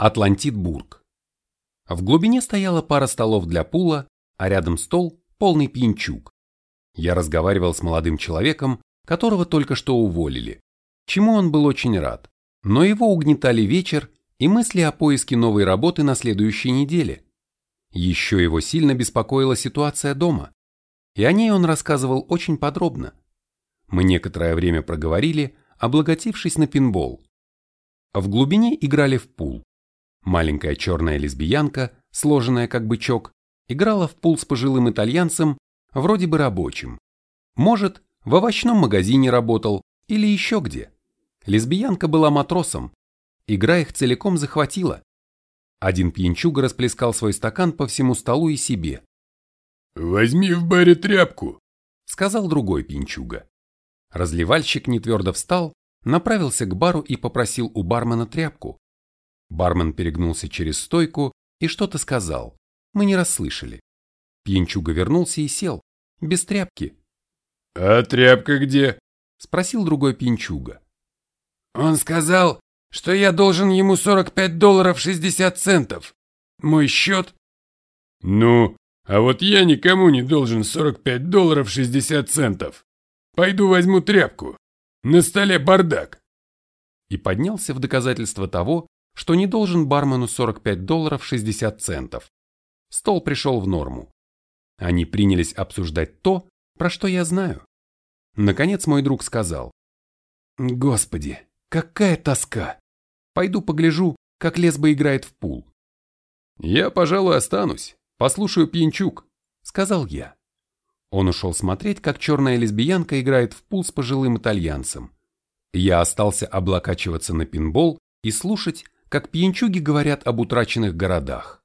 Атлантидбург. В глубине стояла пара столов для пула, а рядом стол, полный пьянчуг. Я разговаривал с молодым человеком, которого только что уволили, чему он был очень рад, но его угнетали вечер и мысли о поиске новой работы на следующей неделе. Еще его сильно беспокоила ситуация дома, и о ней он рассказывал очень подробно. Мы некоторое время проговорили, облаготившись на пинбол. В глубине играли в пул. Маленькая черная лесбиянка, сложенная как бычок, играла в пул с пожилым итальянцем, вроде бы рабочим. Может, в овощном магазине работал или еще где. Лесбиянка была матросом. Игра их целиком захватила. Один пьянчуга расплескал свой стакан по всему столу и себе. «Возьми в баре тряпку», — сказал другой пьянчуга. Разливальщик нетвердо встал, направился к бару и попросил у бармена тряпку. Бармен перегнулся через стойку и что-то сказал. Мы не расслышали. Пьянчуга вернулся и сел, без тряпки. «А тряпка где?» – спросил другой пьянчуга. «Он сказал, что я должен ему 45 долларов 60 центов. Мой счет?» «Ну, а вот я никому не должен 45 долларов 60 центов. Пойду возьму тряпку. На столе бардак». И поднялся в доказательство того, что не должен бармену 45 долларов 60 центов. Стол пришел в норму. Они принялись обсуждать то, про что я знаю. Наконец мой друг сказал. «Господи, какая тоска! Пойду погляжу, как лесба играет в пул». «Я, пожалуй, останусь, послушаю пьянчук», — сказал я. Он ушел смотреть, как черная лесбиянка играет в пул с пожилым итальянцем. Я остался облокачиваться на пинбол и слушать, как пьянчуги говорят об утраченных городах.